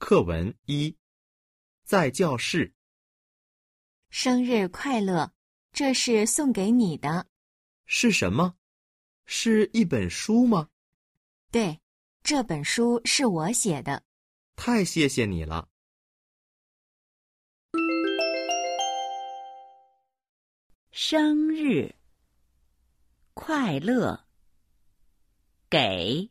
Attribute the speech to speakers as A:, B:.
A: 课文一在教室。
B: 生日快乐这是送给你的。
A: 是什么？是一本书吗？
B: 对这本书是我写的。
A: 太谢谢你了。
C: 生日快乐给